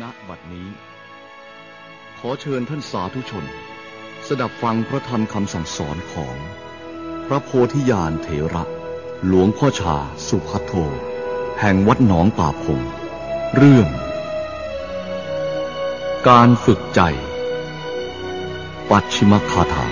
ณบัดนี้ ขอเชิญท่านสาธุชน สดับฟังพระธรรมคำสั่งสอนของ พระโพธิญาณเถระ หลวงพ่อชาสุขโท แห่งวัดหนองป่าพง เรื่อง การฝึกใจ ปัจฉิมคาถา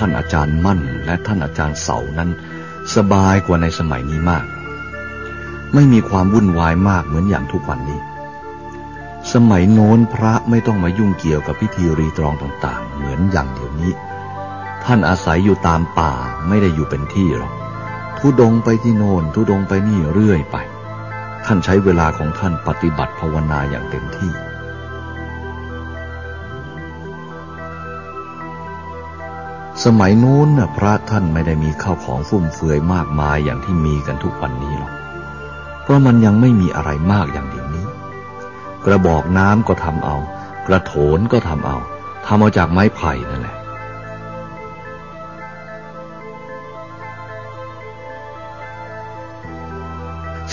ท่านอาจารย์มั่นและท่านอาจารย์เสานั้น สบายกว่าในสมัยนี้มาก ไม่มีความวุ่นวายมากเหมือนอย่างทุกวันนี้ สมัยโน้นพระไม่ต้องมายุ่งเกี่ยวกับพิธีรีตรองต่างๆ เหมือนอย่างเดี๋ยวนี้ ท่านอาศัยอยู่ตามป่าไม่ได้อยู่เป็นที่หรอกทุดงไปที่โนนทุดงไปนี่เรื่อยไป ท่านใช้เวลาของท่านปฏิบัติภาวนาอย่างเต็มที่ สมัยนู้นนะพระท่านไม่ได้มีข้าวของฟุ่มเฟือยมากมายอย่างที่มีกันทุกวันนี้หรอก เพราะมันยังไม่มีอะไรมากอย่างเดี๋ยวนี้ กระบอกน้ำก็ทำเอา กระโถนก็ทำเอาทำเอาจากไม้ไผ่นั่นแหละ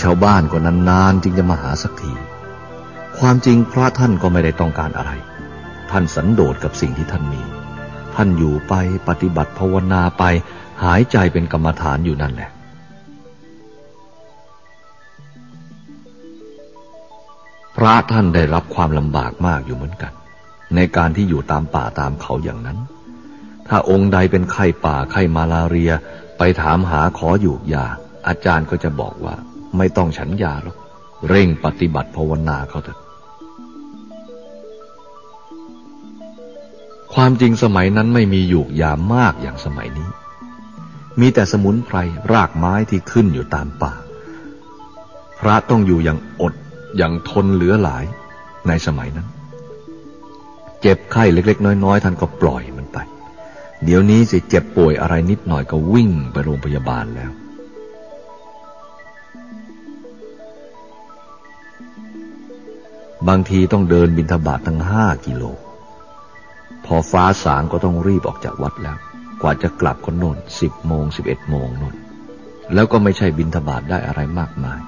ชาวบ้านก็นานๆจึงจะมาหาสักที ความจริงพระท่านก็ไม่ได้ต้องการอะไร ท่านสันโดษกับสิ่งที่ท่านมี ท่านอยู่ไปปฏิบัติภาวนาไป หายใจเป็นกรรมฐานอยู่นั่นแหละพระท่านได้รับความลำบากมากอยู่เหมือนกัน ในการที่อยู่ตามป่าตามเขาอย่างนั้น ถ้าองค์ใดเป็นไข้ป่าไข้มาลาเรีย ไปถามหาขออยู่ยา อาจารย์ก็จะบอกว่า ไม่ต้องฉันยาหรอกเร่งปฏิบัติภาวนาเขาเถอะ ความจริงสมัยนั้นไม่มีอยู่ยามากอย่างสมัยนี้ มีแต่สมุนไพรรากไม้ที่ขึ้นอยู่ตามป่า พระต้องอยู่อย่างอดอย่างทนเหลือหลายในสมัยนั้น เจ็บไข้เล็ก ๆ น้อย ๆ ท่านก็ปล่อยมันไป เดี๋ยวนี้สิเจ็บป่วยอะไรนิดหน่อยก็วิ่งไปโรงพยาบาลแล้วบางทีต้องเดินบินทบาทตั้งห้ากิโล พอฟ้าสางก็ต้องรีบออกจากวัดแล้ว กว่าจะกลับก็นนสิบโมงสิบเอ็ดโมงนนแล้วก็ไม่ใช่บินทบาทได้อะไรมากมาย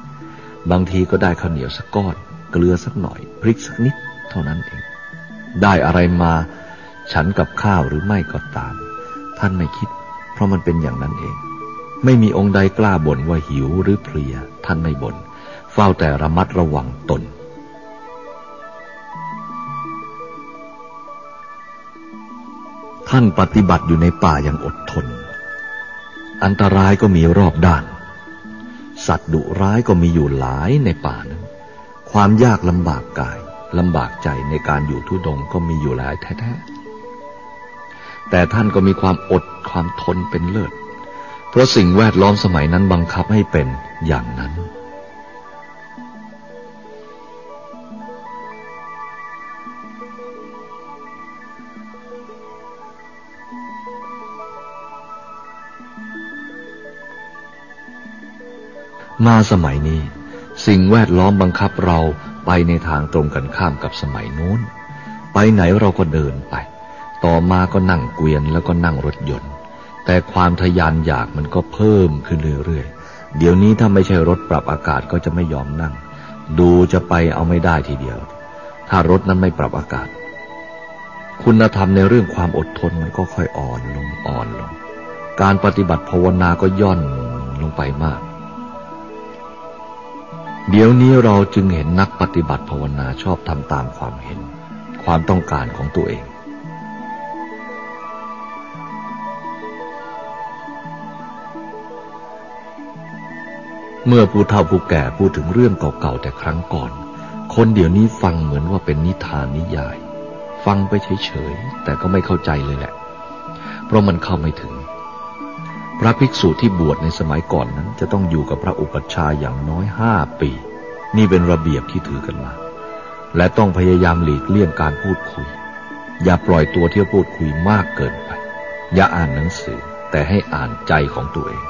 บางทีก็ได้ข้าวเหนียวสักก้อน เกลือสักหน่อย พริกสักนิด เท่านั้นเอง ได้อะไรมา ฉันกับข้าวหรือไม่ก็ตาม ท่านไม่คิด เพราะมันเป็นอย่างนั้นเอง ไม่มีองค์ใดกล้าบ่นว่าหิวหรือเพลีย ท่านไม่บน่น เฝ้าแต่ระมัดระวังตน ท่านปฏิบัติอยู่ในป่าอย่างอดทน อันตรายก็มีรอบด้าน สัตว์ดุร้ายก็มีอยู่หลายในป่านั้น ความยากลำบากกายลำบากใจในการอยู่ทุดงก็มีอยู่หลายแท้ๆ แต่ท่านก็มีความอดความทนเป็นเลิศ เพราะสิ่งแวดล้อมสมัยนั้นบังคับให้เป็นอย่างนั้น มาสมัยนี้ สิ่งแวดล้อมบังคับเราไปในทางตรงกันข้ามกับสมัยนู้น ไปไหนเราก็เดินไป ต่อมาก็นั่งเกวียนแล้วก็นั่งรถยนต์ แต่ความทยานอยากมันก็เพิ่มขึ้นเรื่อยๆ เดี๋ยวนี้ถ้าไม่ใช่รถปรับอากาศก็จะไม่ยอมนั่ง ดูจะไปเอาไม่ได้ทีเดียว ถ้ารถนั้นไม่ปรับอากาศ คุณธรรมในเรื่องความอดทนมันก็ค่อยอ่อนลงอ่อนลง การปฏิบัติภาวนาก็ย่อนลงไปมาก เดี๋ยวนี้เราจึงเห็นนักปฏิบัติภาวนาชอบทำตามความเห็น ความต้องการของตัวเอง เมื่อผู้เฒ่าผู้แก่พูดถึงเรื่องเก่าๆแต่ครั้งก่อน คนเดี๋ยวนี้ฟังเหมือนว่าเป็นนิทานนิยาย ฟังไปเฉยๆแต่ก็ไม่เข้าใจเลยแหละ เพราะมันเข้าไม่ถึง พระภิกษุที่บวชในสมัยก่อนนั้น จะต้องอยู่กับพระอุปัชฌาย์อย่างน้อยห้าปี นี่เป็นระเบียบที่ถือกันมา และต้องพยายามหลีกเลี่ยงการพูดคุย อย่าปล่อยตัวเที่ยวพูดคุยมากเกินไป อย่าอ่านหนังสือแต่ให้อ่านใจของตัวเอง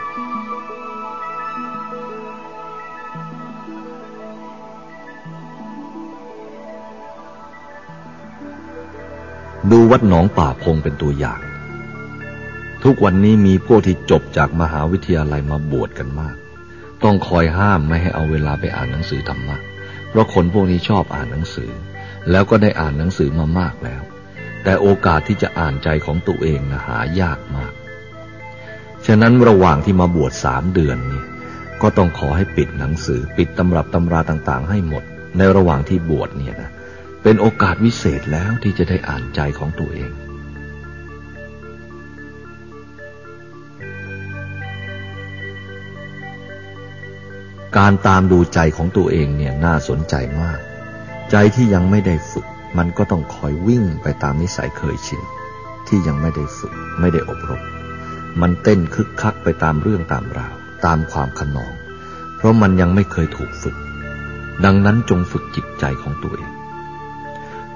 ดูวัดหนองป่าพงเป็นตัวอย่าง ทุกวันนี้มีพวกที่จบจากมหาวิทยาลัยมาบวชกันมาก ต้องคอยห้ามไม่ให้เอาเวลาไปอ่านหนังสือธรรมะ เพราะคนพวกนี้ชอบอ่านหนังสือ แล้วก็ได้อ่านหนังสือมามากแล้ว แต่โอกาสที่จะอ่านใจของตัวเองนะหายากมาก ฉะนั้นระหว่างที่มาบวชสามเดือนนี่ก็ต้องขอให้ปิดหนังสือ ปิดตำรับตำราต่างๆ ให้หมด ในระหว่างที่บวชเนี่ยนะ เป็นโอกาสวิเศษแล้วที่จะได้อ่านใจของตัวเอง การตามดูใจของตัวเองเนี่ยน่าสนใจมาก ใจที่ยังไม่ได้ฝึก มันก็ต้องคอยวิ่งไปตามนิสัยเคยชินที่ยังไม่ได้ฝึกไม่ได้อบรม มันเต้นคึกคักไปตามเรื่องตามราว ตามความขนอง เพราะมันยังไม่เคยถูกฝึก ดังนั้นจงฝึกจิตใจของตัวเอง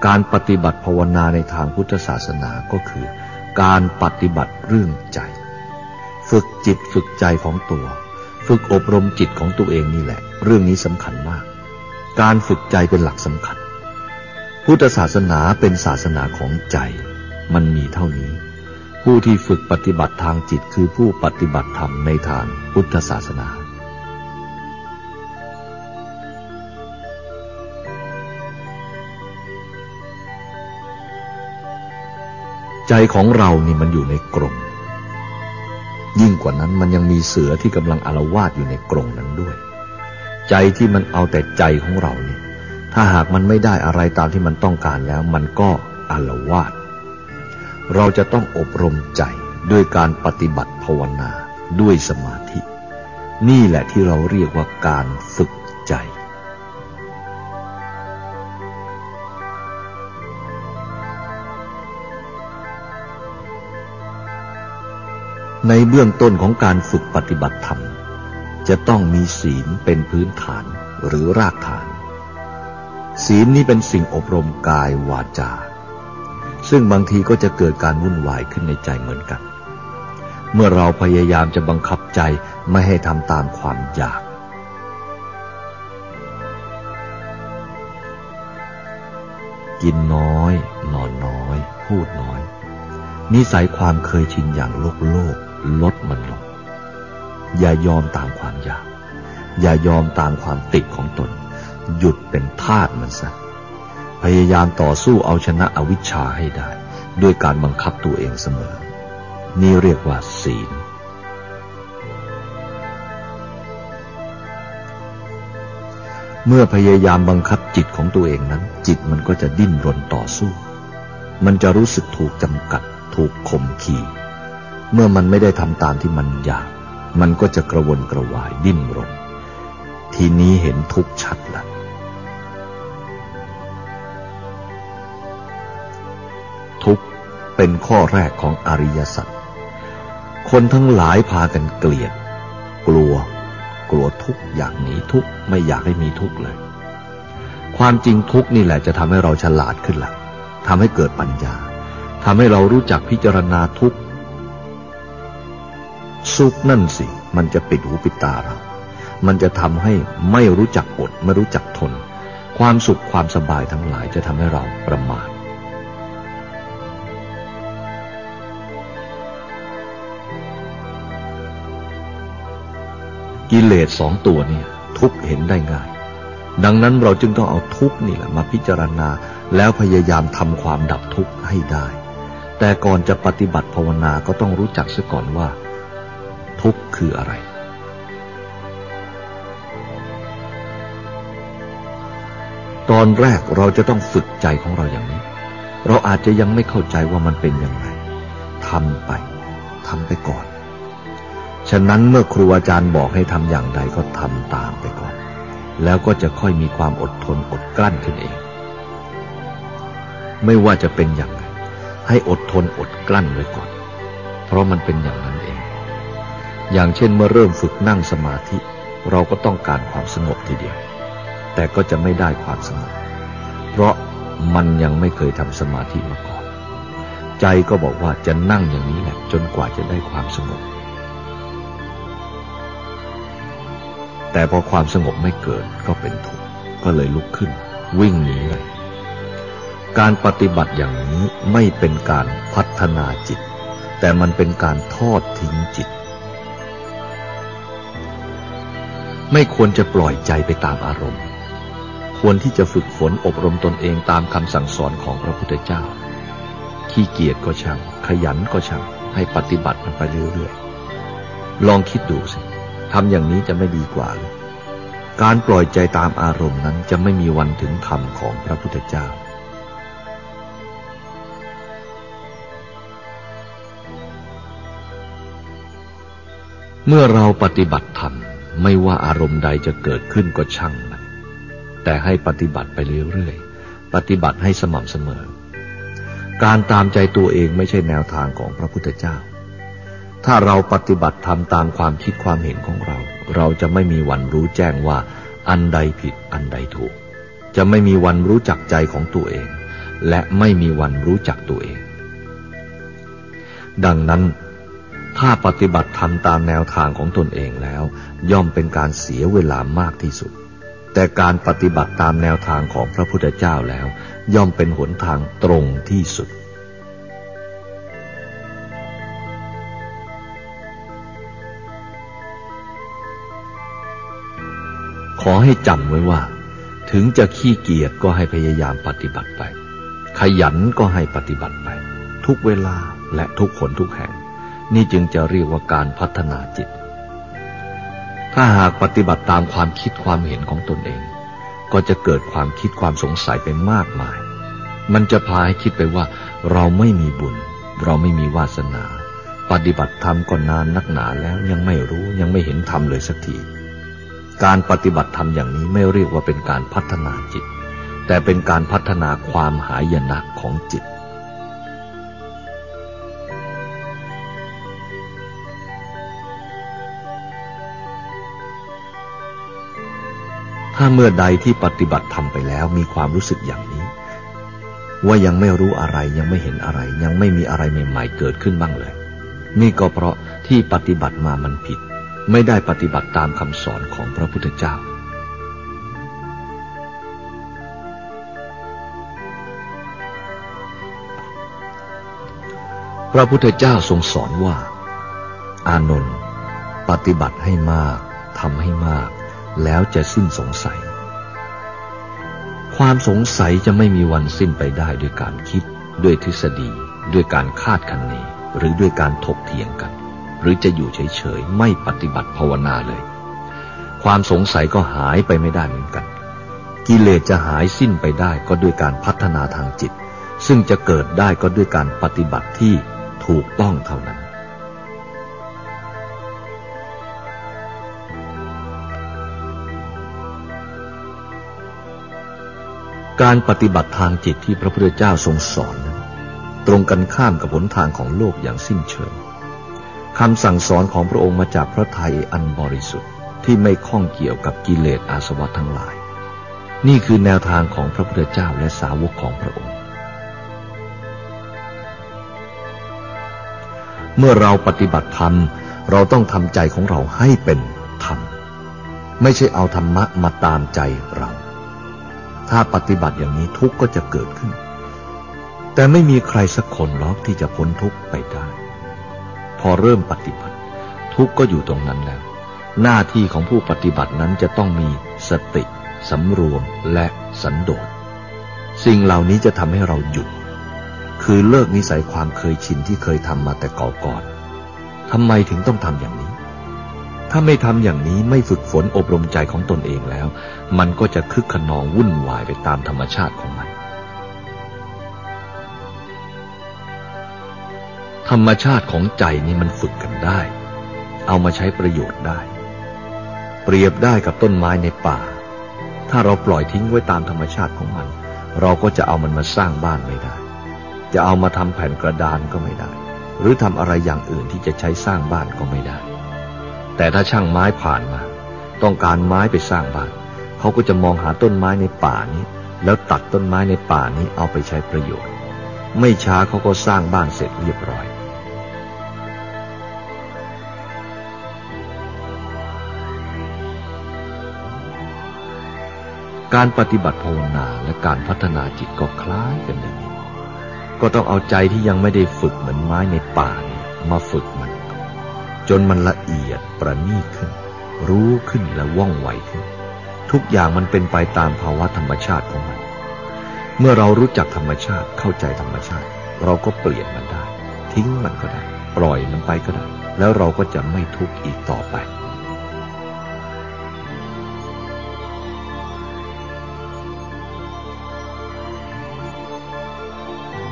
การปฏิบัติภาวนาในทางพุทธศาสนาก็คือ การปฏิบัติเรื่องใจ ฝึกจิตฝึกใจของตัว ฝึกอบรมจิตของตัวเองนี่แหละ เรื่องนี้สำคัญมาก การฝึกใจเป็นหลักสำคัญ พุทธศาสนาเป็นศาสนาของใจ มันมีเท่านี้ ผู้ที่ฝึกปฏิบัติทางจิตคือผู้ปฏิบัติธรรมในทางพุทธศาสนาใจของเรานี่มันอยู่ในกรง ยิ่งกว่านั้นมันยังมีเสือที่กำลังอารวาสอยู่ในกรงนั้นด้วย ใจที่มันเอาแต่ใจของเราเนี่ย ถ้าหากมันไม่ได้อะไรตามที่มันต้องการแล้ว มันก็อารวาสเราจะต้องอบรมใจด้วยการปฏิบัติภาวนาด้วยสมาธิ นี่แหละที่เราเรียกว่าการฝึกใจ ในเบื้องต้นของการฝึกปฏิบัติธรรม จะต้องมีศีลเป็นพื้นฐานหรือรากฐาน ศีลนี้เป็นสิ่งอบรมกายวาจา ซึ่งบางทีก็จะเกิดการวุ่นวายขึ้นในใจเหมือนกัน เมื่อเราพยายามจะบังคับใจไม่ให้ทำตามความอยาก กินน้อย นอนน้อย พูดน้อย นิสัยความเคยชินอย่างโลกโลก ลดมันลง อย่ายอมตามความอยาก อย่ายอมตามความติดของตน หยุดเป็นทาสมันซะ พยายามต่อสู้เอาชนะอวิชชาให้ได้ ด้วยการบังคับตัวเองเสมอ นี่เรียกว่าศีลเมื่อพยายามบังคับจิตของตัวเองนั้น จิตมันก็จะดิ้นรนต่อสู้ มันจะรู้สึกถูกจำกัด ถูกข่มขี เมื่อมันไม่ได้ทำตามที่มันอยาก มันก็จะกระวนกระวายดิ้นรน ทีนี้เห็นทุกชัดละทุกเป็นข้อแรกของอริยสัจ คนทั้งหลายพากันเกลียด กลัว กลัวทุกอยากหนีทุกไม่อยากให้มีทุกเลย ความจริงทุกนี่แหละจะทำให้เราฉลาดขึ้นละทำให้เกิดปัญญาทำให้เรารู้จักพิจารณาทุก สุขนั่นสิ มันจะปิดหูปิดตาเรา มันจะทำให้ไม่รู้จักอดไม่รู้จักทน ความสุขความสบายทั้งหลายจะทำให้เราประมาทกิเลสสองตัวนี่ทุกเห็นได้ง่าย ดังนั้นเราจึงต้องเอาทุกนี่แหละมาพิจารณาแล้วพยายามทำความดับทุกข์ให้ได้ แต่ก่อนจะปฏิบัติภาวนาก็ต้องรู้จักซะก่อนว่า ทุกข์คืออะไร ตอนแรกเราจะต้องฝึกใจของเราอย่างนี้ เราอาจจะยังไม่เข้าใจว่ามันเป็นยังไงทำไปทำไปก่อน ฉะนั้นเมื่อครูอาจารย์บอกให้ทำอย่างใดก็ทำตามไปก่อน แล้วก็จะค่อยมีความอดทนอดกลั้นขึ้นเอง ไม่ว่าจะเป็นอย่างไรให้อดทนอดกลั้นไว้ก่อน เพราะมันเป็นอย่างนั้น อย่างเช่นเมื่อเริ่มฝึกนั่งสมาธิ เราก็ต้องการความสงบทีเดียว แต่ก็จะไม่ได้ความสงบ เพราะมันยังไม่เคยทำสมาธิมาก่อน ใจก็บอกว่าจะนั่งอย่างนี้แหละจนกว่าจะได้ความสงบ แต่พอความสงบไม่เกิดก็เป็นทุกข์ก็เลยลุกขึ้น วิ่งหนีเลยการปฏิบัติอย่างนี้ไม่เป็นการพัฒนาจิต แต่มันเป็นการทอดทิ้งจิต ไม่ควรจะปล่อยใจไปตามอารมณ์ ควรที่จะฝึกฝนอบรมตนเองตามคำสั่งสอนของพระพุทธเจ้า ขี้เกียจก็ช่าง ขยันก็ช่าง ให้ปฏิบัติมันไปเรื่อยๆ ลองคิดดูสิทำอย่างนี้จะไม่ดีกว่าการปล่อยใจตามอารมณ์นั้นจะไม่มีวันถึงธรรมของพระพุทธเจ้า เมื่อเราปฏิบัติธรรม ไม่ว่าอารมณ์ใดจะเกิดขึ้นก็ช่างมัน แต่ให้ปฏิบัติไปเรื่อยๆ ปฏิบัติให้สม่ำเสมอ การตามใจตัวเองไม่ใช่แนวทางของพระพุทธเจ้า ถ้าเราปฏิบัติทำตามความคิดความเห็นของเรา เราจะไม่มีวันรู้แจ้งว่า อันใดผิดอันใดถูก จะไม่มีวันรู้จักใจของตัวเอง และไม่มีวันรู้จักตัวเอง ดังนั้น ถ้าปฏิบัติทำตามแนวทางของตนเองแล้ว ย่อมเป็นการเสียเวลามากที่สุด แต่การปฏิบัติตามแนวทางของพระพุทธเจ้าแล้ว ย่อมเป็นหนทางตรงที่สุด ขอให้จำไว้ว่า ถึงจะขี้เกียจก็ให้พยายามปฏิบัติไป ขยันก็ให้ปฏิบัติไป ทุกเวลาและทุกคนทุกแห่ง นี่จึงจะเรียกว่าการพัฒนาจิต ถ้าหากปฏิบัติตามความคิดความเห็นของตนเอง ก็จะเกิดความคิดความสงสัยไปมากมาย มันจะพาให้คิดไปว่าเราไม่มีบุญ เราไม่มีวาสนา ปฏิบัติธรรมก็นานนักหนาแล้วยังไม่รู้ยังไม่เห็นธรรมเลยสักทีการปฏิบัติธรรมอย่างนี้ไม่เรียกว่าเป็นการพัฒนาจิต แต่เป็นการพัฒนาความหายนะของจิต ถ้าเมื่อใดที่ปฏิบัติธรรมไปแล้วมีความรู้สึกอย่างนี้ ว่ายังไม่รู้อะไรยังไม่เห็นอะไร ยังไม่มีอะไรใหม่ๆเกิดขึ้นบ้างเลย นี่ก็เพราะที่ปฏิบัติมามันผิด ไม่ได้ปฏิบัติตามคำสอนของพระพุทธเจ้า พระพุทธเจ้าทรงสอนว่า อานนท์ปฏิบัติให้มากทำให้มาก แล้วจะสิ้นสงสัย ความสงสัยจะไม่มีวันสิ้นไปได้ด้วยการคิด ด้วยทฤษฎี ด้วยการคาดคะเน หรือด้วยการถกเถียงกัน หรือจะอยู่เฉยๆ ไม่ปฏิบัติภาวนาเลย ความสงสัยก็หายไปไม่ได้เหมือนกัน กิเลสจะหายสิ้นไปได้ก็ด้วยการพัฒนาทางจิต ซึ่งจะเกิดได้ก็ด้วยการปฏิบัติที่ถูกต้องเท่านั้น การปฏิบัติทางจิตที่พระพุทธเจ้าทรงสอนตรงกันข้ามกับผลทางของโลกอย่างสิ้นเชิงคำสั่งสอนของพระองค์มาจากพระทัยอันบริสุทธิ์ที่ไม่ข้องเกี่ยวกับกิเลสอาสวะทั้งหลาย นี่คือแนวทางของพระพุทธเจ้าและสาวกของพระองค์ เมื่อเราปฏิบัติธรรม เราต้องทำใจของเราให้เป็นธรรม ไม่ใช่เอาธรรมะมาตามใจเรา ถ้าปฏิบัติอย่างนี้ทุกข์ก็จะเกิดขึ้น แต่ไม่มีใครสักคนหรอกที่จะพ้นทุกข์ไปได้ พอเริ่มปฏิบัติ ทุกข์ก็อยู่ตรงนั้นแล้ว หน้าที่ของผู้ปฏิบัตินั้นจะต้องมีสติสำรวมและสันโดษ สิ่งเหล่านี้จะทำให้เราหยุด คือเลิกนิสัยความเคยชินที่เคยทำมาแต่ก่อก่อนทำไมถึงต้องทำอย่างนี้ ถ้าไม่ทำอย่างนี้ไม่ฝึกฝนอบรมใจของตนเองแล้ว มันก็จะคึกขนองวุ่นวายไปตามธรรมชาติของมัน ธรรมชาติของใจนี่มันฝึกกันได้ เอามาใช้ประโยชน์ได้ เปรียบได้กับต้นไม้ในป่า ถ้าเราปล่อยทิ้งไว้ตามธรรมชาติของมัน เราก็จะเอามันมาสร้างบ้านไม่ได้ จะเอามาทำแผ่นกระดานก็ไม่ได้ หรือทำอะไรอย่างอื่นที่จะใช้สร้างบ้านก็ไม่ได้ แต่ถ้าช่างไม้ผ่านมา ต้องการไม้ไปสร้างบ้านเขาก็จะมองหาต้นไม้ในป่านี้ แล้วตัดต้นไม้ในป่านี้เอาไปใช้ประโยชน์ ไม่ช้าเขาก็สร้างบ้านเสร็จเรียบร้อยการปฏิบัติภาวนาและการพัฒนาจิตก็คล้ายกันอย่างนี้ก็ต้องเอาใจที่ยังไม่ได้ฝึกเหมือนไม้ในป่านี่มาฝึกมัน จนมันละเอียดประณีตขึ้น รู้ขึ้นและว่องไวขึ้น ทุกอย่างมันเป็นไปตามภาวะธรรมชาติของมัน เมื่อเรารู้จักธรรมชาติเข้าใจธรรมชาติ เราก็เปลี่ยนมันได้ ทิ้งมันก็ได้ ปล่อยมันไปก็ได้ แล้วเราก็จะไม่ทุกข์อีกต่อไป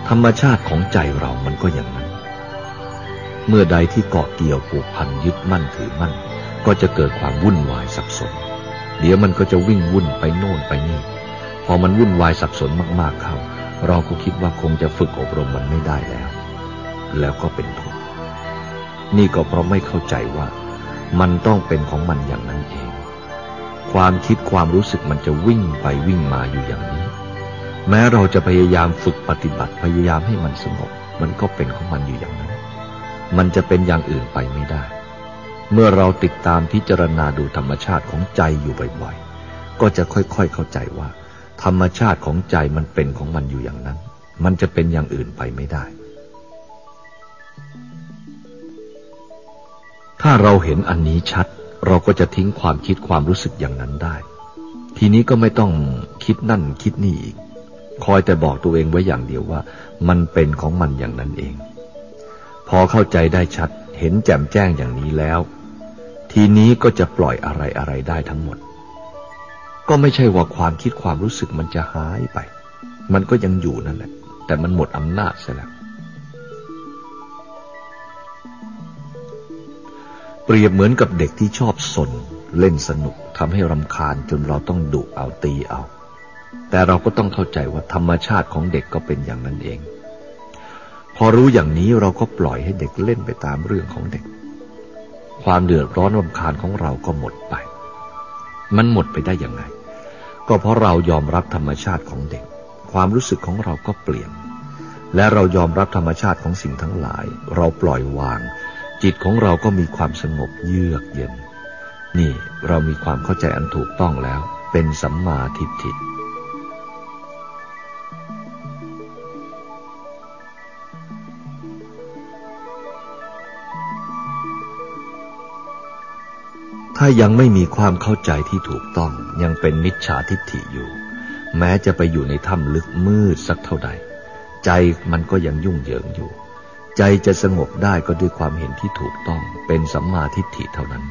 ธรรมชาติของใจเรามันก็อย่างนั้น เมื่อใดที่เกาะเกี่ยวผูกพันยึดมั่นถือมั่น ก็จะเกิดความวุ่นวายสับสน เดี๋ยวมันก็จะวิ่งวุ่นไปโน่นไปนี่ พอมันวุ่นวายสับสนมากๆเข้า เราก็คิดว่าคงจะฝึกอบรมมันไม่ได้แล้ว แล้วก็เป็นทุกข์นี่ก็เพราะไม่เข้าใจว่า มันต้องเป็นของมันอย่างนั้นเอง ความคิดความรู้สึกมันจะวิ่งไปวิ่งมาอยู่อย่างนี้ แม้เราจะพยายามฝึกปฏิบัติพยายามให้มันสงบ มันก็เป็นของมันอยู่อย่างนั้น มันจะเป็นอย่างอื่นไปไม่ได้ เมื่อเราติดตามพิจารณาดูธรรมชาติของใจอยู่บ่อยๆ ก็จะค่อยๆเข้าใจว่า ธรรมชาติของใจมันเป็นของมันอยู่อย่างนั้น มันจะเป็นอย่างอื่นไปไม่ได้ ถ้าเราเห็นอันนี้ชัด เราก็จะทิ้งความคิดความรู้สึกอย่างนั้นได้ ทีนี้ก็ไม่ต้องคิดนั่นคิดนี่อีก คอยแต่บอกตัวเองไว้อย่างเดียวว่า มันเป็นของมันอย่างนั้นเอง อเข้าใจได้ชัดเห็นแจ่มแจ้งอย่างนี้แล้ว ทีนี้ก็จะปล่อยอะไรอะไรได้ทั้งหมด ก็ไม่ใช่ว่าความคิดความรู้สึกมันจะหายไป มันก็ยังอยู่นั่นแหละ แต่มันหมดอำนาจเสียแล้วเปรียบเหมือนกับเด็กที่ชอบสน เล่นสนุกทำให้รำคาญจนเราต้องดุเอาตีเอา แต่เราก็ต้องเข้าใจว่าธรรมชาติของเด็กก็เป็นอย่างนั้นเอง อรู้อย่างนี้เราก็ปล่อยให้เด็กเล่นไปตามเรื่องของเด็ก ความเดือดร้อนรำคาญของเราก็หมดไป มันหมดไปได้ยังไง ก็เพราะเรายอมรับธรรมชาติของเด็ก ความรู้สึกของเราก็เปลี่ยน และเรายอมรับธรรมชาติของสิ่งทั้งหลาย เราปล่อยวาง จิตของเราก็มีความสงบเยือกเย็น นี่เรามีความเข้าใจอันถูกต้องแล้ว เป็นสัมมาทิฏฐิ ถ้ายังไม่มีความเข้าใจที่ถูกต้องยังเป็นมิจฉาทิฏฐิอยู่ แม้จะไปอยู่ในถ้ำลึกมืดสักเท่าใด ใจมันก็ยังยุ่งเหยิงอยู่ ใจจะสงบได้ก็ด้วยความเห็นที่ถูกต้องเป็นสัมมาทิฏฐิเท่านั้น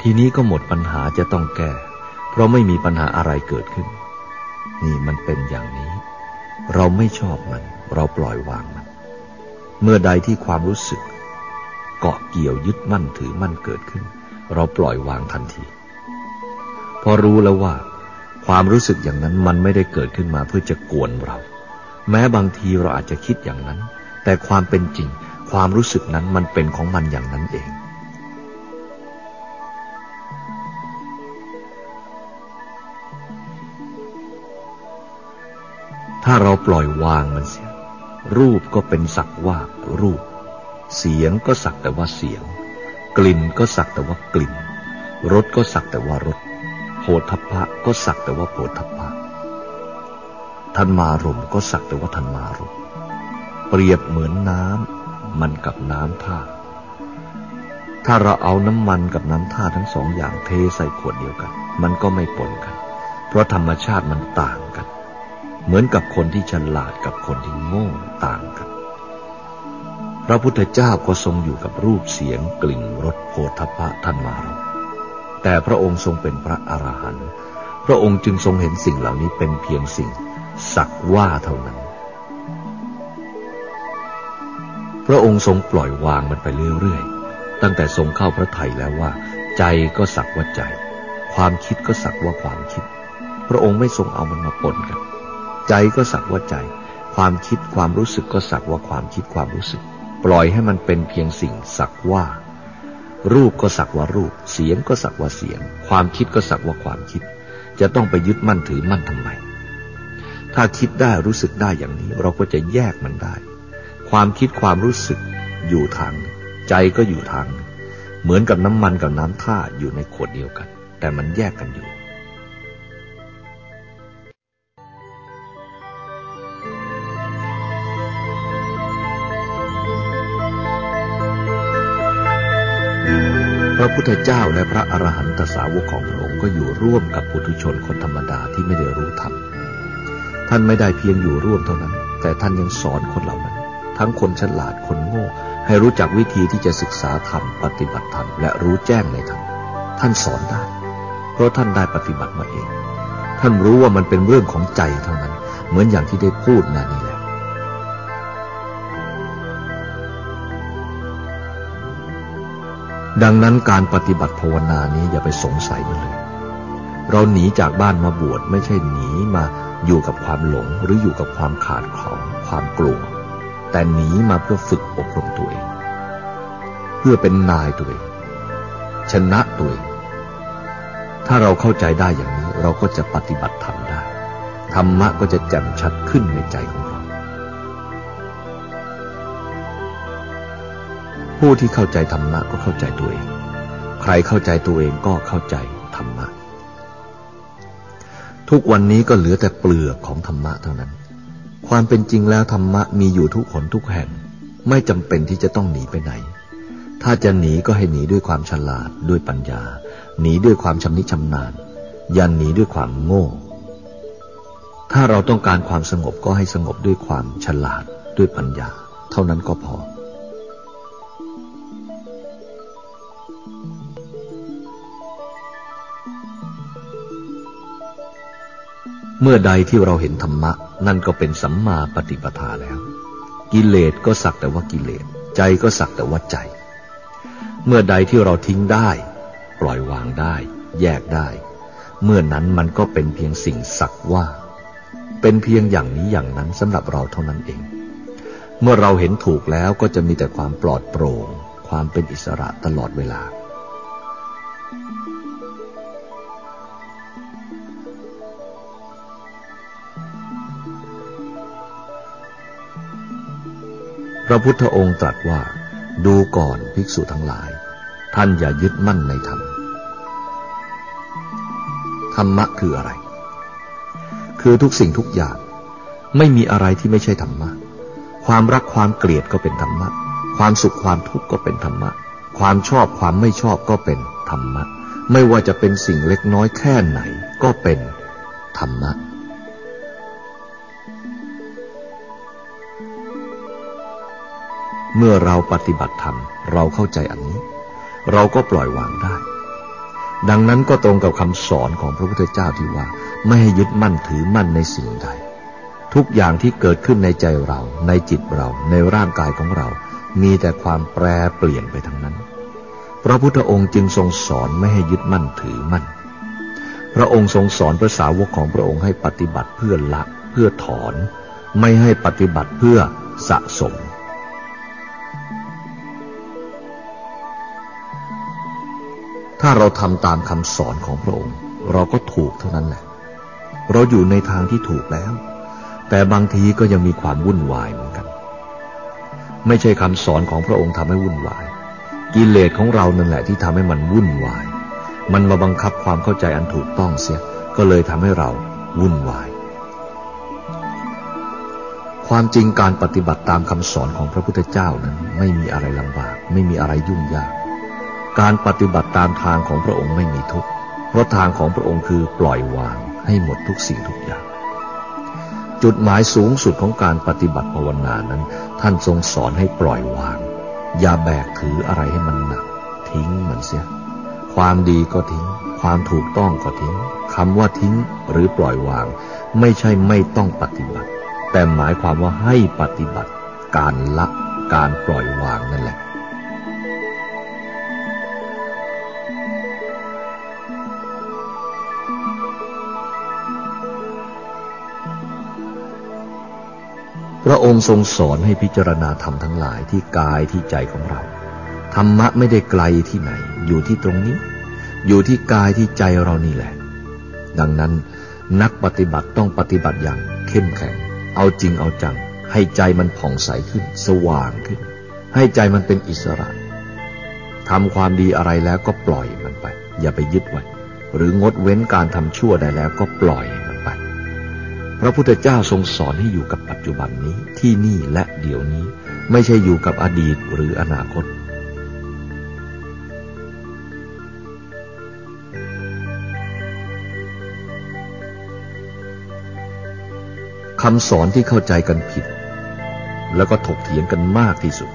ทีนี้ก็หมดปัญหาจะต้องแก้ เพราะไม่มีปัญหาอะไรเกิดขึ้น นี่มันเป็นอย่างนี้ เราไม่ชอบมัน เราปล่อยวางมัน เมื่อใดที่ความรู้สึก เกาะเกี่ยวยึดมั่นถือมั่นเกิดขึ้น เราปล่อยวางทันทีพอรู้แล้วว่า ความรู้สึกอย่างนั้นมันไม่ได้เกิดขึ้นมาเพื่อจะกวนเรา แม้บางทีเราอาจจะคิดอย่างนั้น แต่ความเป็นจริง ความรู้สึกนั้นมันเป็นของมันอย่างนั้นเองถ้าเราปล่อยวางมันเสีย รูปก็เป็นสักว่ารูป เสียงก็สักแต่ว่าเสียง กลิ่นก็สักแต่ว่ากลิ่น รสก็สักแต่ว่ารสโผฏฐะก็สักแต่ว่าโผฏฐะทันมารมก็สักแต่ว่าทันมารมเปรียบเหมือนน้ำมันกับน้ำท่าถ้าเราเอาน้ำมันกับน้ำท่าทั้งสองอย่างเทใส่ขวดเดียวกัน มันก็ไม่ปนกัน เพราะธรรมชาติมันต่างกัน เหมือนกับคนที่ฉลาดกับคนที่โง่ต่างกัน พระพุทธเจ้าก็ทรงอยู่กับรูปเสียงกลิ่นรสโผฏฐพะท่านมารมแต่พระองค์ทรงเป็นพระอรหันต์พระองค์จึงทรงเห็นสิ่งเหล่านี้เป็นเพียงสิ่ง สักว่าเท่านั้น พระองค์ทรงปล่อยวางมันไปเรื่อยๆตั้งแต่ทรงเข้าพระทัยแล้วว่า ใจก็สักว่าใจ ความคิดก็สักว่าความคิด พระองค์ไม่ทรงเอามันมาปนกัน ใจก็สักว่าใจ ความคิดความรู้สึกก็สักว่าความคิดความรู้สึก ปล่อยให้มันเป็นเพียงสิ่งสักว่า รูปก็สักว่ารูป เสียงก็สักว่าเสียง ความคิดก็สักว่าความคิด จะต้องไปยึดมั่นถือมั่นทำไม ถ้าคิดได้รู้สึกได้อย่างนี้ เราก็จะแยกมันได้ ความคิดความรู้สึกอยู่ทางใจก็อยู่ทาง เหมือนกับน้ำมันกับน้ำท่าอยู่ในขวดเดียวกัน แต่มันแยกกันอยู่ พุทธเจ้าและพระอรหันตสาวกของพระองค์ก็อยู่ร่วมกับปุถุชนคนธรรมดาที่ไม่ได้รู้ธรรม ท่านไม่ได้เพียงอยู่ร่วมเท่านั้น แต่ท่านยังสอนคนเหล่านั้น ทั้งคนฉลาดคนโง่ ให้รู้จักวิธีที่จะศึกษาธรรม ปฏิบัติธรรม และรู้แจ้งในธรรม ท่านสอนได้ เพราะท่านได้ปฏิบัติมาเอง ท่านรู้ว่ามันเป็นเรื่องของใจเท่านั้น เหมือนอย่างที่ได้พูดมานี่แหละ ดังนั้นการปฏิบัติภาวนานี้อย่าไปสงสัยมันเลย เราหนีจากบ้านมาบวชไม่ใช่หนีมาอยู่กับความหลงหรืออยู่กับความขาดของความกลัว แต่หนีมาเพื่อฝึกอบรมตัวเอง เพื่อเป็นนายตัวเองชนะตัวเอง ถ้าเราเข้าใจได้อย่างนี้เราก็จะปฏิบัติธรรมได้ ธรรมะก็จะแจ่มชัดขึ้นในใจของเรา ผู้ที่เข้าใจธรรมะก็เข้าใจตัวเอง ใครเข้าใจตัวเองก็เข้าใจธรรมะ ทุกวันนี้ก็เหลือแต่เปลือกของธรรมะเท่านั้น ความเป็นจริงแล้วธรรมะมีอยู่ทุกคนทุกแห่ง ไม่จำเป็นที่จะต้องหนีไปไหน ถ้าจะหนีก็ให้หนีด้วยความฉลาดด้วยปัญญา หนีด้วยความชำนิชำนาญอยันหนีด้วยความโง่ ถ้าเราต้องการความสงบก็ให้สงบด้วยความฉลาดด้วยปัญญา เท่านั้นก็พอ เมื่อใดที่เราเห็นธรรมะ นั่นก็เป็นสัมมาปฏิปทาแล้ว กิเลสก็สักแต่ว่ากิเลส ใจก็สักแต่ว่าใจ เมื่อใดที่เราทิ้งได้ ปล่อยวางได้ แยกได้ เมื่อนั้นมันก็เป็นเพียงสิ่งสักว่า เป็นเพียงอย่างนี้อย่างนั้นสำหรับเราเท่านั้นเอง เมื่อเราเห็นถูกแล้วก็จะมีแต่ความปลอดโปร่ง ความเป็นอิสระตลอดเวลา ระพุทธองค์ตรัสว่า ดูก่อนภิกษุทั้งหลาย ท่านอย่ายึดมั่นในธรรม ธรรมะคืออะไร คือทุกสิ่งทุกอย่าง ไม่มีอะไรที่ไม่ใช่ธรรมะ ความรักความเกลียดก็เป็นธรรมะ ความสุขความทุกข์ก็เป็นธรรมะ ความชอบความไม่ชอบก็เป็นธรรมะ ไม่ว่าจะเป็นสิ่งเล็กน้อยแค่ไหนก็เป็นธรรมะ มื่อเราปฏิบัติธรรม เราเข้าใจอันนี้ เราก็ปล่อยวางได้ ดังนั้นก็ตรงกับคำสอนของพระพุทธเจ้าที่ว่า ไม่ให้ยึดมั่นถือมั่นในสิ่งใด ทุกอย่างที่เกิดขึ้นในใจเรา ในจิตเรา ในร่างกายของเรา มีแต่ความแปรเปลี่ยนไปทั้งนั้น พระพุทธองค์จึงทรงสอนไม่ให้ยึดมั่นถือมั่น พระองค์ทรงสอนพระสาวกของพระองค์ให้ปฏิบัติเพื่อละ เพื่อถอน ไม่ให้ปฏิบัติเพื่อสะสม ถ้าเราทำตามคำสอนของพระองค์ เราก็ถูกเท่านั้นแหละ เราอยู่ในทางที่ถูกแล้ว แต่บางทีก็ยังมีความวุ่นวายเหมือนกัน ไม่ใช่คำสอนของพระองค์ทำให้วุ่นวาย กิเลสของเรานั่นแหละที่ทำให้มันวุ่นวาย มันมาบังคับความเข้าใจอันถูกต้องเสีย ก็เลยทำให้เราวุ่นวาย ความจริงการปฏิบัติตามคำสอนของพระพุทธเจ้านั้น ไม่มีอะไรลำบาก ไม่มีอะไรยุ่งยาก การปฏิบัติตามทางของพระองค์ไม่มีทุกข์ เพราะทางของพระองค์คือปล่อยวางให้หมดทุกสิ่งทุกอย่าง จุดหมายสูงสุดของการปฏิบัติภาวนานั้น ท่านทรงสอนให้ปล่อยวาง อย่าแบกถืออะไรให้มันหนัก ทิ้งมันเสีย ความดีก็ทิ้ง ความถูกต้องก็ทิ้งคำว่าทิ้งหรือปล่อยวาง ไม่ใช่ไม่ต้องปฏิบัติ แต่หมายความว่าให้ปฏิบัติ การละการปล่อยวางนั่นแหละ ระองค์ทรงสอนให้พิจารณาธรรมทั้งหลายที่กายที่ใจของเรา ธรรมะไม่ได้ไกลที่ไหน อยู่ที่ตรงนี้ อยู่ที่กายที่ใจเรานี่แหละ ดังนั้นนักปฏิบัติต้องปฏิบัติอย่างเข้มแข็ง เอาจริงเอาจัง ให้ใจมันผ่องใสขึ้น สว่างขึ้น ให้ใจมันเป็นอิสระทำความดีอะไรแล้วก็ปล่อยมันไป อย่าไปยึดไว้ หรืองดเว้นการทำชั่วได้แล้วก็ปล่อย พระพุทธเจ้าทรงสอนให้อยู่กับปัจจุบันนี้ที่นี่และเดี๋ยวนี้ ไม่ใช่อยู่กับอดีตหรืออนาคต คำสอนที่เข้าใจกันผิด แล้วก็ถกเถียงกันมากที่สุด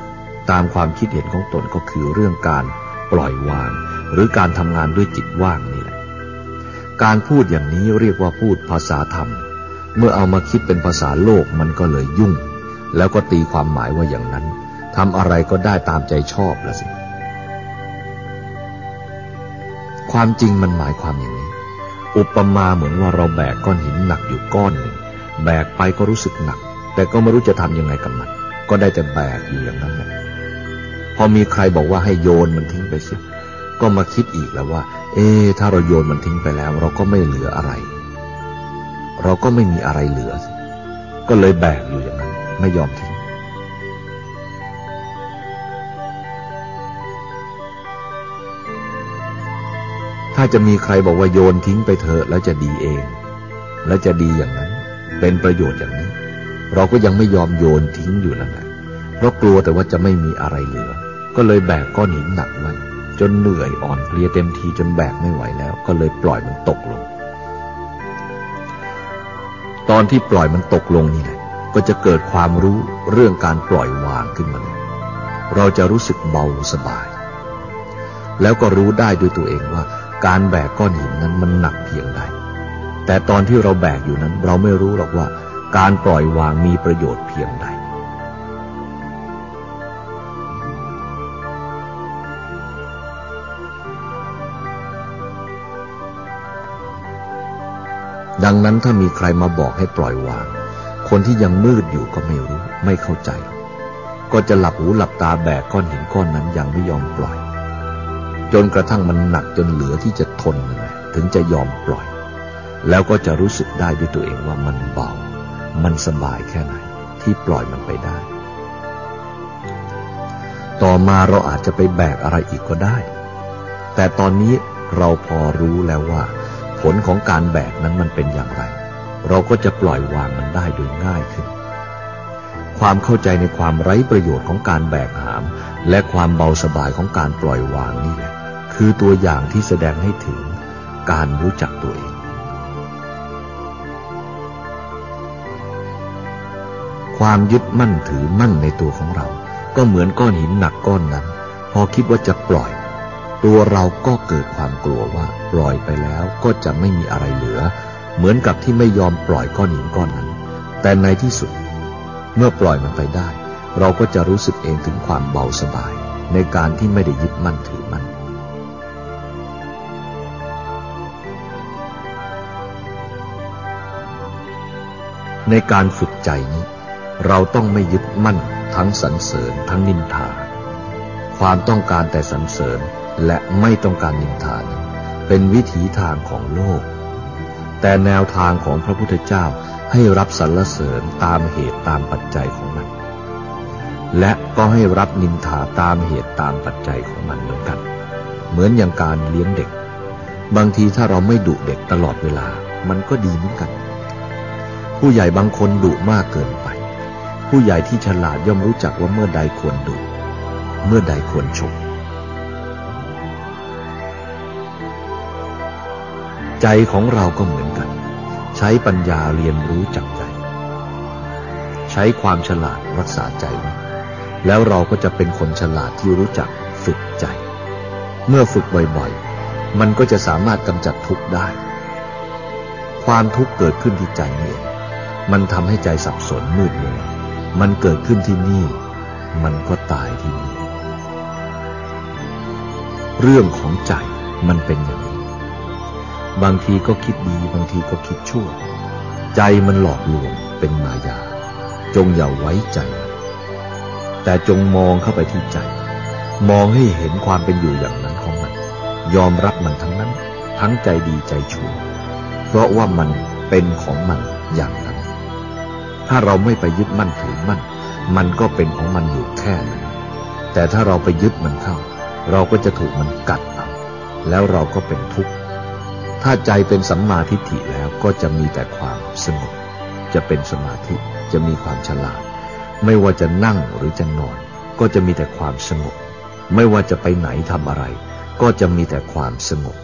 ตามความคิดเห็นของตนก็คือเรื่องการปล่อยวาง หรือการทำงานด้วยจิตว่างนี่แหละ การพูดอย่างนี้เรียกว่าพูดภาษาธรรม เมื่อเอามาคิดเป็นภาษาโลกมันก็เลยยุ่ง แล้วก็ตีความหมายว่าอย่างนั้นทำอะไรก็ได้ตามใจชอบละสิ ความจริงมันหมายความอย่างนี้ อุปมาเหมือนว่าเราแบกก้อนหินหนักอยู่ก้อนหนึ่งแบกไปก็รู้สึกหนัก แต่ก็ไม่รู้จะทำยังไงกับมัน ก็ได้แต่แบกอยู่อย่างนั้นแหละพอมีใครบอกว่าให้โยนมันทิ้งไปสิก็มาคิดอีกแล้วว่า เอ๊ถ้าเราโยนมันทิ้งไปแล้ว เราก็ไม่เหลืออะไร เราก็ไม่มีอะไรเหลือ ก็เลยแบกอยู่อย่างนั้น ไม่ยอมทิ้งถ้าจะมีใครบอกว่าโยนทิ้งไปเถอะแล้วจะดีเอง และจะดีอย่างนั้น เป็นประโยชน์อย่างนี้ เราก็ยังไม่ยอมโยนทิ้งอยู่นั่นแหละเพราะกลัวแต่ว่าจะไม่มีอะไรเหลือ ก็เลยแบกก้อนหินหนักไว้จนเหนื่อยอ่อนเพลียเต็มทีจนแบกไม่ไหวแล้ว ก็เลยปล่อยมันตกลง ตอนที่ปล่อยมันตกลงนี่แหละ ก็จะเกิดความรู้เรื่องการปล่อยวางขึ้นมาเลย เราจะรู้สึกเบาสบาย แล้วก็รู้ได้ด้วยตัวเองว่า การแบกก้อนหินนั้นมันหนักเพียงใด แต่ตอนที่เราแบกอยู่นั้น เราไม่รู้หรอกว่า การปล่อยวางมีประโยชน์เพียงใด ดังนั้นถ้ามีใครมาบอกให้ปล่อยวาง คนที่ยังมืดอยู่ก็ไม่รู้ ไม่เข้าใจ ก็จะหลับหูหลับตาแบกก้อนหินก้อนนั้นยังไม่ยอมปล่อย จนกระทั่งมันหนักจนเหลือที่จะทนถึงจะยอมปล่อย แล้วก็จะรู้สึกได้ด้วยตัวเองว่ามันเบา มันสบายแค่ไหน ที่ปล่อยมันไปได้ ต่อมาเราอาจจะไปแบกอะไรอีกก็ได้ แต่ตอนนี้เราพอรู้แล้วว่า ผลของการแบกนั้นมันเป็นอย่างไร เราก็จะปล่อยวางมันได้โดยง่ายขึ้น ความเข้าใจในความไร้ประโยชน์ของการแบกหาม และความเบาสบายของการปล่อยวางนี่แหละ คือตัวอย่างที่แสดงให้ถึงการรู้จักตัวเอง ความยึดมั่นถือมั่นในตัวของเรา ก็เหมือนก้อนหินหนักก้อนนั้น พอคิดว่าจะปล่อย ตัวเราก็เกิดความกลัวว่าปล่อยไปแล้วก็จะไม่มีอะไรเหลือ เหมือนกับที่ไม่ยอมปล่อยก้อนหินก้อนนั้น แต่ในที่สุด เมื่อปล่อยมันไปได้ เราก็จะรู้สึกเองถึงความเบาสบาย ในการที่ไม่ได้ยึดมั่นถือมั่นในการฝึกใจนี้ เราต้องไม่ยึดมั่นทั้งสรรเสริญทั้งนินทา ความต้องการแต่สรรเสริญ และไม่ต้องการนินทาน เป็นวิถีทางของโลก แต่แนวทางของพระพุทธเจ้าให้รับสรรเสริญตามเหตุตามปัจจัยของมัน และก็ให้รับนินทาตามเหตุตามปัจจัยของมันเหมือนกัน เหมือนอย่างการเลี้ยงเด็ก บางทีถ้าเราไม่ดุเด็กตลอดเวลา มันก็ดีเหมือนกัน ผู้ใหญ่บางคนดุมากเกินไป ผู้ใหญ่ที่ฉลาดย่อมรู้จักว่าเมื่อใดควรดุ เมื่อใดควรชม ใจของเราก็เหมือนกัน ใช้ปัญญาเรียนรู้จักใจ ใช้ความฉลาดรักษาใจไว้แล้วเราก็จะเป็นคนฉลาดที่รู้จักฝึกใจ เมื่อฝึกบ่อยๆ มันก็จะสามารถกำจัดทุกข์ได้ ความทุกข์เกิดขึ้นที่ใจนี่มันทำให้ใจสับสนมืดมัวมันเกิดขึ้นที่นี่ มันก็ตายที่นี่ เรื่องของใจมันเป็นอย่าง บางทีก็คิดดีบางทีก็คิดชั่ว ใจมันหลอกลวงเป็นมายา จงอย่าไว้ใจ แต่จงมองเข้าไปที่ใจ มองให้เห็นความเป็นอยู่อย่างนั้นของมัน ยอมรับมันทั้งนั้น ทั้งใจดีใจชั่ว เพราะว่ามันเป็นของมันอย่างนั้น ถ้าเราไม่ไปยึดมั่นถือมั่น มันก็เป็นของมันอยู่แค่นั้น แต่ถ้าเราไปยึดมันเข้า เราก็จะถูกมันกัดเอาแล้วเราก็เป็นทุกข์ ถ้าใจเป็นสัมมาทิฏฐิแล้วก็จะมีแต่ความสงบ จะเป็นสมาธิ จะมีความฉลาด ไม่ว่าจะนั่งหรือจะนอน ก็จะมีแต่ความสงบ ไม่ว่าจะไปไหนทำอะไร ก็จะมีแต่ความสงบ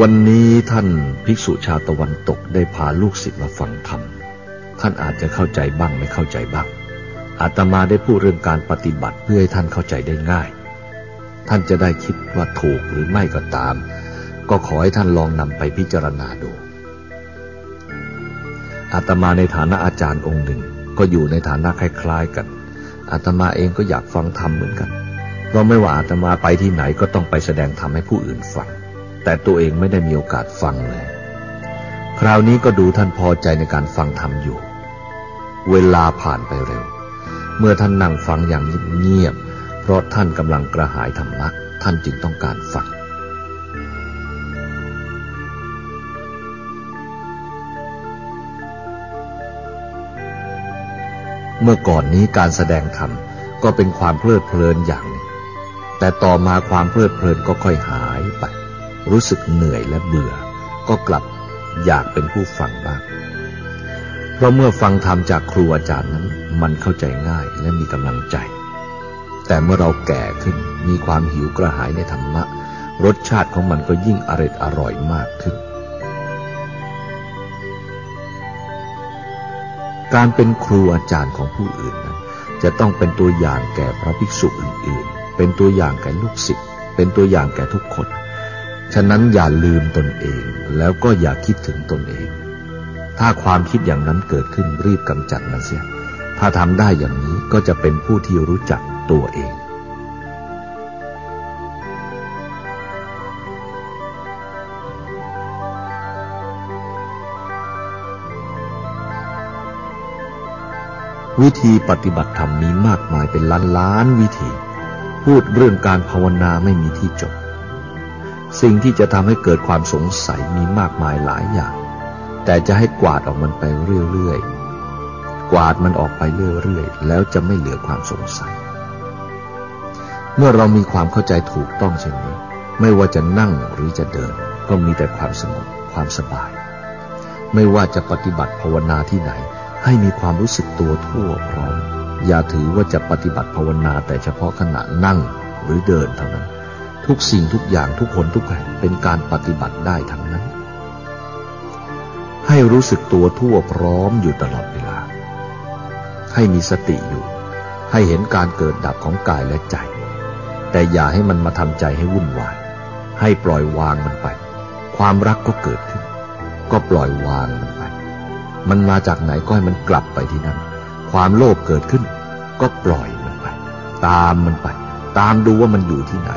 วันนี้ท่านภิกษุชาวตะวันตกได้พาลูกศิษย์มาฟังธรรม ท่านอาจจะเข้าใจบ้างไม่เข้าใจบ้าง อาตมาได้พูดเรื่องการปฏิบัติเพื่อให้ท่านเข้าใจได้ง่าย ท่านจะได้คิดว่าถูกหรือไม่ก็ตาม ก็ขอให้ท่านลองนำไปพิจารณาดู อาตมาในฐานะอาจารย์องค์หนึ่ง ก็อยู่ในฐานะคล้ายๆกัน อาตมาเองก็อยากฟังธรรมเหมือนกันเพราะไม่ว่าอาตมาไปที่ไหนก็ต้องไปแสดงธรรมให้ผู้อื่นฟัง แต่ตัวเองไม่ได้มีโอกาสฟังเลย คราวนี้ก็ดูท่านพอใจในการฟังธรรมอยู่ เวลาผ่านไปเร็ว เมื่อท่านนั่งฟังอย่างเงียบเพราะท่านกำลังกระหายธรรมะท่านจึงต้องการฟังเมื่อก่อนนี้การแสดงธรรมก็เป็นความเพลิดเพลินอย่างหนึ่ง แต่ต่อมาความเพลิดเพลินก็ค่อยหายไป รู้สึกเหนื่อยและเบื่อ ก็กลับอยากเป็นผู้ฟังบ้าง เพราะเมื่อฟังธรรมจากครูอาจารย์นั้น มันเข้าใจง่ายและมีกำลังใจ แต่เมื่อเราแก่ขึ้นมีความหิวกระหายในธรรมะ รสชาติของมันก็ยิ่งอร่อยอร่อยมากขึ้น การเป็นครูอาจารย์ของผู้อื่นนั้นจะต้องเป็นตัวอย่างแก่พระภิกษุอื่นๆ เป็นตัวอย่างแก่ลูกศิษย์ เป็นตัวอย่างแก่ทุกคน ฉะนั้นอย่าลืมตนเองแล้วก็อย่าคิดถึงตนเอง ถ้าความคิดอย่างนั้นเกิดขึ้นรีบกำจัดมันเสีย ถ้าทำได้อย่างนี้ก็จะเป็นผู้ที่รู้จักตัวเองวิธีปฏิบัติธรรมมีมากมายเป็นล้านล้านวิธี พูดเรื่องการภาวนาไม่มีที่จบ สิ่งที่จะทำให้เกิดความสงสัยมีมากมายหลายอย่าง แต่จะให้กวาดออกมันไปเรื่อยๆ กวาดมันออกไปเรื่อยๆ แล้วจะไม่เหลือความสงสัย เมื่อเรามีความเข้าใจถูกต้องเช่นนี้ ไม่ว่าจะนั่งหรือจะเดิน ก็มีแต่ความสงบความสบาย ไม่ว่าจะปฏิบัติภาวนาที่ไหน ให้มีความรู้สึกตัวทั่วพร้อม อย่าถือว่าจะปฏิบัติภาวนาแต่เฉพาะขณะนั่งหรือเดินเท่านั้น ทุกสิ่งทุกอย่างทุกคนทุกแห่งเป็นการปฏิบัติได้ทั้งนั้น ให้รู้สึกตัวทั่วพร้อมอยู่ตลอดเวลา ให้มีสติอยู่ ให้เห็นการเกิดดับของกายและใจ แต่อย่าให้มันมาทำใจให้วุ่นวาย ให้ปล่อยวางมันไป ความรักก็เกิดขึ้น ก็ปล่อยวางมันไป มันมาจากไหนก็ให้มันกลับไปที่นั่น ความโลภเกิดขึ้น ก็ปล่อยมันไป ตามมันไป ตามดูว่ามันอยู่ที่ไหน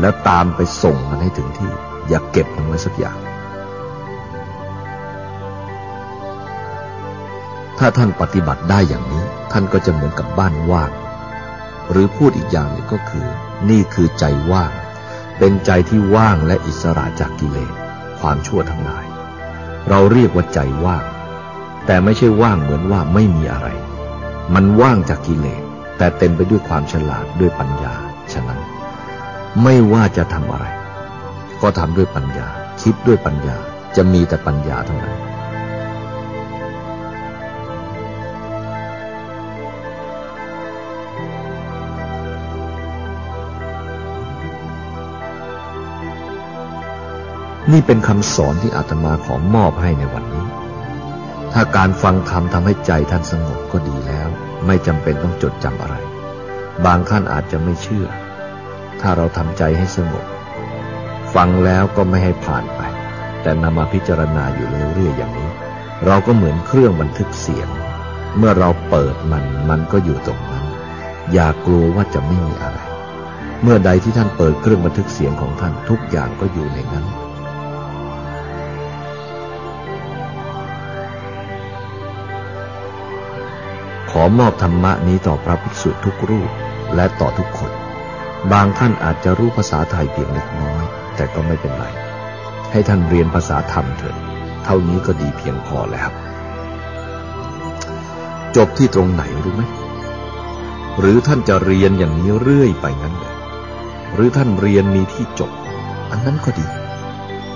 แล้วตามไปส่งมันให้ถึงที่ อย่าเก็บมันไว้สักอย่าง ถ้าท่านปฏิบัติได้อย่างนี้ ท่านก็จะเหมือนกับบ้านว่าง หรือพูดอีกอย่างหนึ่งก็คือ นี่คือใจว่าง เป็นใจที่ว่างและอิสระจากกิเลสความชั่วทั้งหลาย เราเรียกว่าใจว่าง แต่ไม่ใช่ว่างเหมือนว่าไม่มีอะไร มันว่างจากกิเลสแต่เต็มไปด้วยความฉลาดด้วยปัญญา ฉะนั้น ไม่ว่าจะทำอะไร ก็ทำด้วยปัญญา คิดด้วยปัญญาจะมีแต่ปัญญาเท่านั้น นี่เป็นคำสอนที่อาตมาขอมอบให้ในวันนี้ ถ้าการฟังธรรมทำให้ใจท่านสงบก็ดีแล้ว ไม่จำเป็นต้องจดจำอะไร บางท่านอาจจะไม่เชื่อ ถ้าเราทำใจให้สงบ ฟังแล้วก็ไม่ให้ผ่านไป แต่นำมาพิจารณาอยู่เรื่อยๆอย่างนี้ เราก็เหมือนเครื่องบันทึกเสียง เมื่อเราเปิดมันมันก็อยู่ตรงนั้น อย่ากลัวว่าจะไม่มีอะไร เมื่อใดที่ท่านเปิดเครื่องบันทึกเสียงของท่านทุกอย่างก็อยู่ในนั้น มอบธรรมะนี้ต่อพระภิกษุทุกรูปและต่อทุกคน บางท่านอาจจะรู้ภาษาไทยเพียงเล็กน้อย แต่ก็ไม่เป็นไร ให้ท่านเรียนภาษาธรรมเถิดเท่านี้ก็ดีเพียงพอแล้ว จบที่ตรงไหนรู้ไหม หรือท่านจะเรียนอย่างนี้เรื่อยไปงั้นเลยหรือท่านเรียนมีที่จบ อันนั้นก็ดี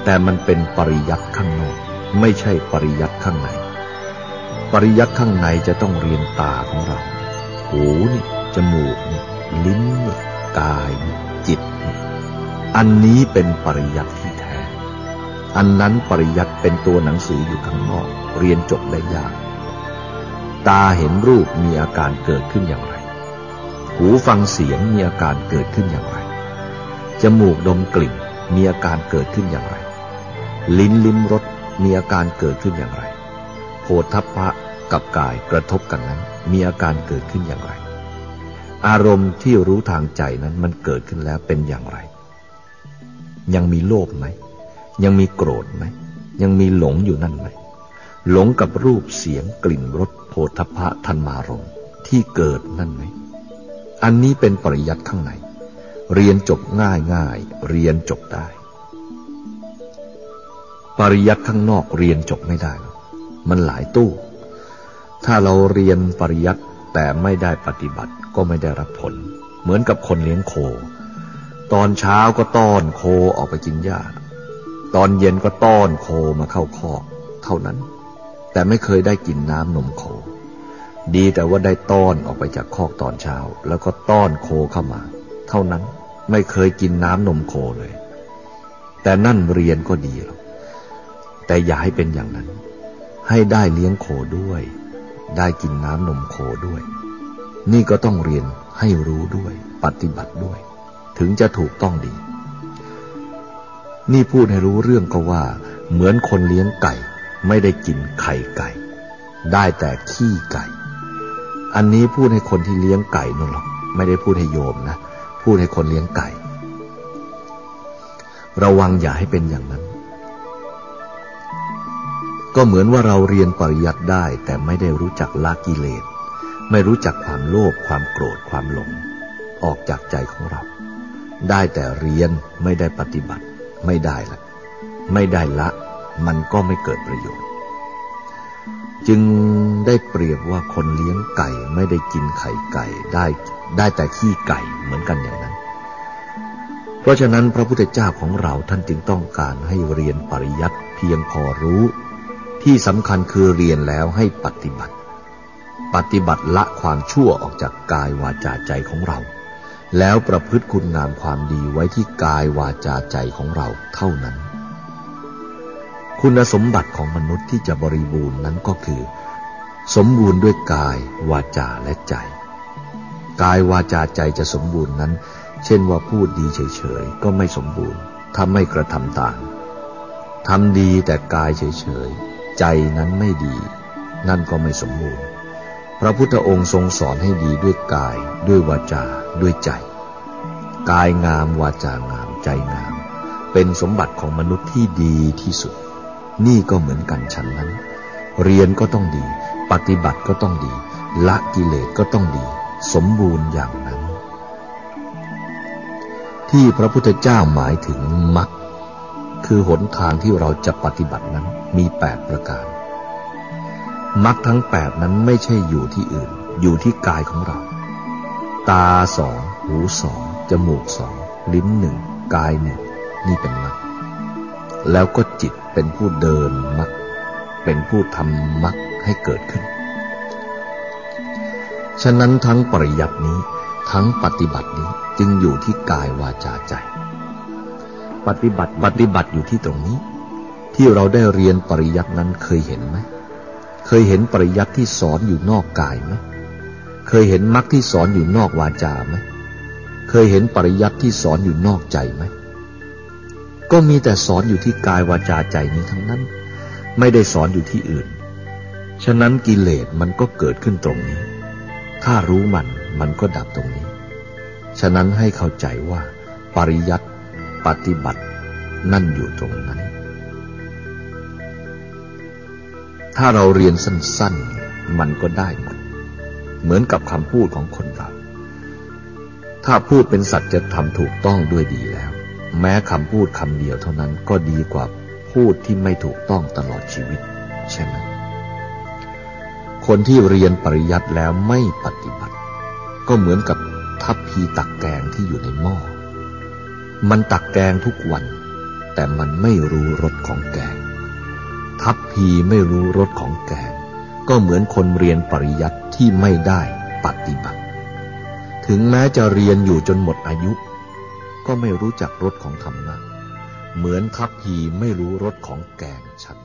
แต่มันเป็นปริยัติข้างนอก ไม่ใช่ปริยัติข้างใน ปริยัติข้างในจะต้องเรียนตาของเรา หูนี่จมูกนี่ลิ้นนี่กายนี่จิตนี่อันนี้เป็นปริยัติที่แท้ อันนั้นปริยัติเป็นตัวหนังสืออยู่ข้างนอก เรียนจบได้ยาก ตาเห็นรูปมีอาการเกิดขึ้นอย่างไร หูฟังเสียงมีอาการเกิดขึ้นอย่างไร จมูกดมกลิ่นมีอาการเกิดขึ้นอย่างไร ลิ้นลิ้มรสมีอาการเกิดขึ้นอย่างไร ทัพพะกับกายกระทบกันนั้น มีอาการเกิดขึ้นอย่างไร อารมณ์ที่รู้ทางใจนั้นมันเกิดขึ้นแล้วเป็นอย่างไร ยังมีโลภไหม ยังมีโกรธไหม ยังมีหลงอยู่นั่นไหม หลงกับรูปเสียงกลิ่นรสโผฏฐะธรรมารมที่เกิดนั่นไหม อันนี้เป็นปริยัติข้างใน เรียนจบง่ายง่าย เรียนจบได้ ปริยัติข้างนอกเรียนจบไม่ได้ มันหลายตู้ ถ้าเราเรียนปริยัติแต่ไม่ได้ปฏิบัติก็ไม่ได้รับผล เหมือนกับคนเลี้ยงโค ตอนเช้าก็ต้อนโคออกไปกินหญ้า ตอนเย็นก็ต้อนโคมาเข้าคอกเท่านั้น แต่ไม่เคยได้กินน้ำนมโค ดีแต่ว่าได้ต้อนออกไปจากคอกตอนเช้า แล้วก็ต้อนโคเข้ามา เท่านั้นไม่เคยกินน้ำนมโคเลย แต่นั่นเรียนก็ดีหรอกแต่อย่าให้เป็นอย่างนั้น ให้ได้เลี้ยงโคด้วย ได้กินน้ำนมโคด้วย นี่ก็ต้องเรียนให้รู้ด้วย ปฏิบัติด้วย ถึงจะถูกต้องดี นี่พูดให้รู้เรื่องก็ว่า เหมือนคนเลี้ยงไก่ ไม่ได้กินไข่ไก่ ได้แต่ขี้ไก่ อันนี้พูดให้คนที่เลี้ยงไก่นั่นหรอกไม่ได้พูดให้โยมนะ พูดให้คนเลี้ยงไก่ ระวังอย่าให้เป็นอย่างนั้น ก็เหมือนว่าเราเรียนปริยัติได้ แต่ไม่ได้รู้จักละกิเลส ไม่รู้จักความโลภความโกรธความหลง ออกจากใจของเรา ได้แต่เรียนไม่ได้ปฏิบัติ ไม่ได้ละไม่ได้ละ มันก็ไม่เกิดประโยชน์ จึงได้เปรียบว่าคนเลี้ยงไก่ไม่ได้กินไข่ไก่ได้ได้แต่ขี้ไก่เหมือนกันอย่างนั้น เพราะฉะนั้นพระพุทธเจ้าของเราท่านจึงต้องการให้เรียนปริยัติเพียงพอรู้ ที่สำคัญคือเรียนแล้วให้ปฏิบัติ ปฏิบัติละความชั่วออกจากกายวาจาใจของเรา แล้วประพฤติคุณงามความดีไว้ที่กายวาจาใจของเราเท่านั้น คุณสมบัติของมนุษย์ที่จะบริบูรณ์นั้นก็คือ สมบูรณ์ด้วยกาย วาจาและใจ กายวาจาใจจะสมบูรณ์นั้น เช่นว่าพูดดีเฉยๆก็ไม่สมบูรณ์ถ้าไม่กระทำต่างทำดีแต่กายเฉยๆ ใจนั้นไม่ดี นั่นก็ไม่สมบูรณ์ พระพุทธองค์ทรงสอนให้ดีด้วยกาย ด้วยวาจา ด้วยใจ กายงามวาจางามใจงาม เป็นสมบัติของมนุษย์ที่ดีที่สุด นี่ก็เหมือนกันฉันนั้น เรียนก็ต้องดี ปฏิบัติก็ต้องดี ละกิเลสก็ต้องดี สมบูรณ์อย่างนั้น ที่พระพุทธเจ้าหมายถึงมรรค คือหนทางที่เราจะปฏิบัตินั้นมีแปดประการมรรคทั้งแปดนั้นไม่ใช่อยู่ที่อื่น อยู่ที่กายของเรา ตาสอง หูสอง จมูกสอง ลิ้นหนึ่ง กายหนึ่ง นี่เป็นมรรคแล้วก็จิตเป็นผู้เดินมรรคเป็นผู้ทำมรรคให้เกิดขึ้น ฉะนั้นทั้งปริยัตินี้ ทั้งปฏิบัตินี้จึงอยู่ที่กายวาจาใจ ปฏิบัติปฏิบัติอยู่ที่ตรงนี้ ที่เราได้เรียนปริยัตินั้นเคยเห็นไหมเคยเห็นปริยัติที่สอนอยู่นอกกายไหมเคยเห็นมรรคที่สอนอยู่นอกวาจาไหมเคยเห็นปริยัติที่สอนอยู่นอกใจไหมก็มีแต่สอนอยู่ที่กายวาจาใจนี้ทั้งนั้น ไม่ได้สอนอยู่ที่อื่น ฉะนั้นกิเลสมันก็เกิดขึ้นตรงนี้ ถ้ารู้มันมันก็ดับตรงนี้ ฉะนั้นให้เข้าใจว่า ปริยัติ ปฏิบัตินั่นอยู่ตรงนั้น ถ้าเราเรียนสั้นๆ มันก็ได้หมด เหมือนกับคำพูดของคนเรา ถ้าพูดเป็นสัจจะทำถูกต้องด้วยดีแล้ว แม้คำพูดคำเดียวเท่านั้นก็ดีกว่าพูดที่ไม่ถูกต้องตลอดชีวิต ใช่ไหม คนที่เรียนปริยัติแล้วไม่ปฏิบัติ ก็เหมือนกับทัพพีตักแกงที่อยู่ในหม้อ มันตักแกงทุกวัน แต่มันไม่รู้รสของแกง ทัพพีไม่รู้รสของแกง ก็เหมือนคนเรียนปริยัติที่ไม่ได้ปฏิบัติ ถึงแม้จะเรียนอยู่จนหมดอายุ ก็ไม่รู้จักรสของธรรมะ เหมือนทัพพีไม่รู้รสของแกงฉัน